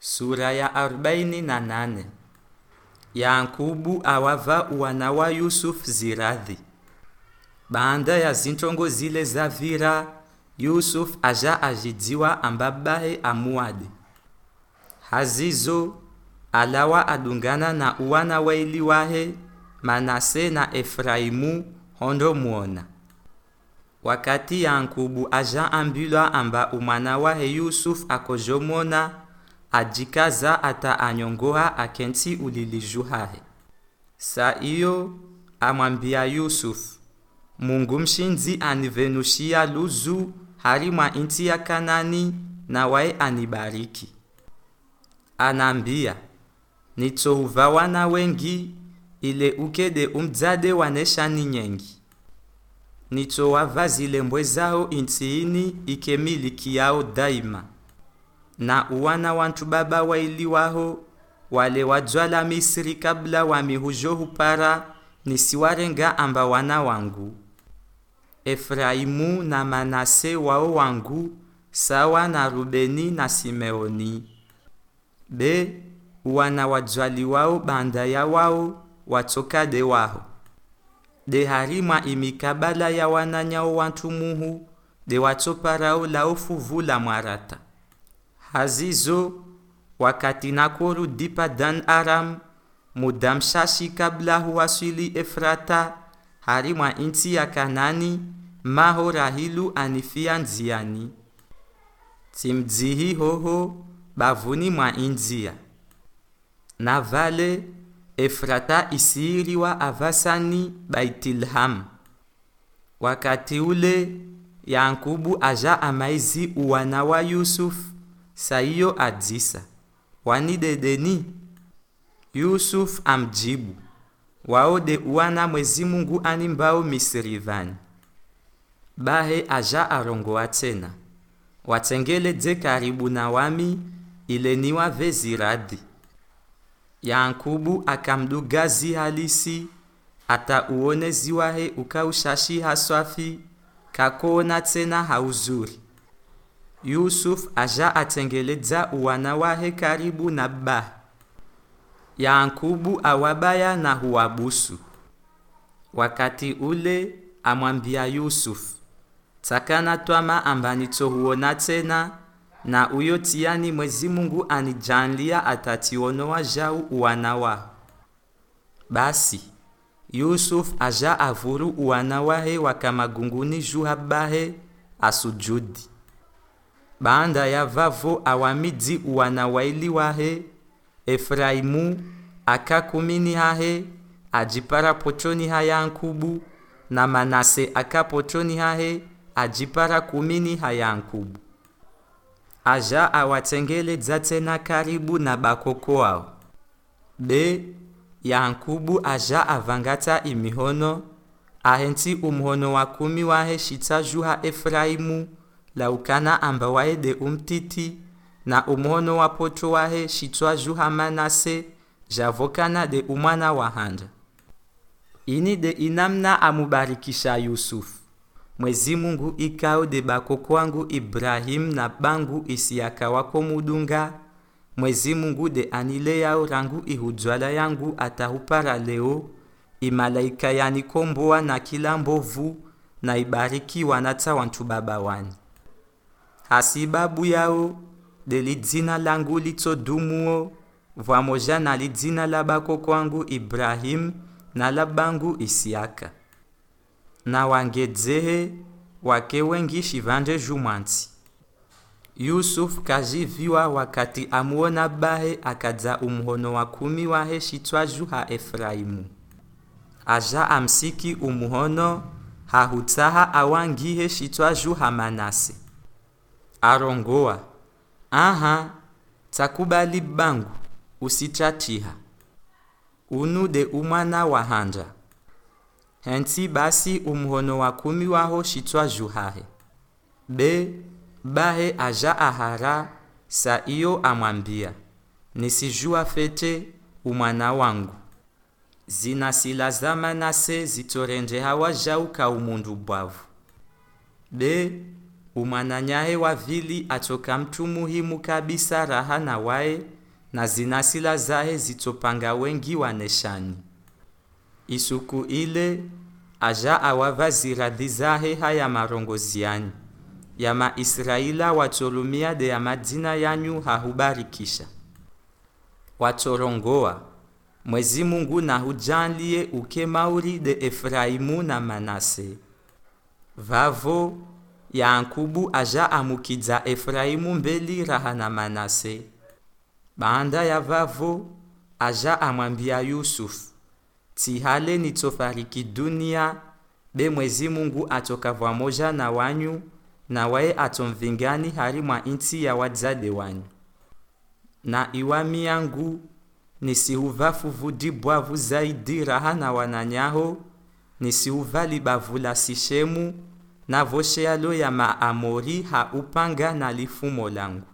Sura ya arobaini na nane. Yakubu awava wana wa Yusuf ziradhi. Banda ya zintongo zile za vira, Yusuf aja ajidziwa ambabahe amuade. Hazizo alawa adungana na uwana waili wahe Manase na Efraimu hondo muona. Wakati Yankubu aja ambilwa amba umwana wahe Yusuf akojomona ajikaza ata anyongoha akenti ulilijuhahe. Sa iyo amwambia Yusufu, Mungu mshinzi anivenushia luzu hari mwa inti ya Kanani na wae anibariki. Anambia, nitouva wana wengi ile ukede umdzade waneshani nyengi. Nitowava zile mbwe zao intiini ikemiliki yao daima na uwana wantu baba waili waho wale wadzwala Misri kabla wamihujohu hupara nisiwarenga amba wana wangu. Efraimu na Manase wao wangu sawa na Rubeni na Simeoni. B wana wadzwali wao banda ya wao watoka de waho. De harimwa imikabala ya wananyao wantu muhu de watoparao lao fuvula mwarata hazizo wakati nakorudi padan aram muda mshashi kabla huwasili efrata hari mwa inti ya kanani maho rahilu anifia nziani. Timdzihi hoho bavuni mwa india na vale efrata isiiriwa avasani baitilham. Wakati ule yankubu aja amaizi uwana wa yusuf saiyo adzisa wanidedeni yusuf amjibu waode uwana mwezi mungu animbao misirivani bahe aja arongoa tena watengeledze karibu na wami ileniwa veziradi yankubu akamdugazi halisi ata uone ziwahe ukaushashi haswafi kakoona tena hauzuri Yusuf uwana wahe karibu na bah. Yankubu awabaya na huwabusu. Wakati ule amwambia Yusuf, takana twama ambanito huona tena na uyo tiani mwezi Mungu anijanlia atationoa jau uwana waho. Basi Yusuf aja avuru uwana wahe wakamagunguni juhabahe asujudi baanda ya vavo awamidzi uwana waili wahe efraimu akakumini hahe ajipara pochoni hayankubu na manase akapochoni hahe ajipara kumini hayankubu aja awatengeledza tena karibu na bakoko ao be yankubu aja avangata imihono ahenti umhono wa kumi wahe shitaju ha efraimu laukana amba waede umtiti na umono wa poto wahe shitwa juha manase javokana de umwana wa hanja. Ini de inamna amubarikisha yusufu mwezi mungu ikao de bakoko wangu ibrahim na bangu isiaka wako mudunga. Mwezi mungu de anile yao rangu ihudzwala yangu atahupara leo. Imalaika yanikomboa na kila mbovu na ibarikiwa nata wantu baba wani hasibabu yao de lidzina langu litsodumuo. Vamoja na lidzina la bako kwangu Ibrahim na la bangu Isiaka. Na wangedzehe wake wengi shivanje jumwanti. Yusuf kajiviwa wakati amuona bahe akadza umuhono wa kumi wahe shitwaju ha Efraimu. Aja amsiki umuhono hahutaha awangihe shitwaju ha Manase arongoa aha takubali bangu usichachiha unu de umwana wa hanja. Henti basi umhono wa kumi waho shitwa juhahe. Be bahe aja ahara sa iyo amwambia nisijua fete umwana wangu. Zina sila za manase zitorenje hawa jauka umundu bwavu. Be umwananyahe wa vili atoka mtu muhimu kabisa raha na waye na zinasila zahe zitopanga wengi waneshani isuku ile aja awava ziradhi zahe haya marongoziani. Ya maisraila watolumia de ya madina yanyu hahubarikisha. Watorongoa mwezi mungu na hujanlie uke mauri de efraimu na manase. Vavo yankubu aja amukidza efraimu mbeli raha na manase. Baanda ya vavo aja amwambia yusufu tihale nitofariki dunia be mwezi mungu atoka vwamoja na wanyu na waye atomvingani hari mwa inti ya wadzade wanyu. Na iwami yangu nisihuvafu vudi bwavu zaidi raha na wananyaho nisihuva libavu la sishemu na voshealo ya maamori ha upanga na lifumo langu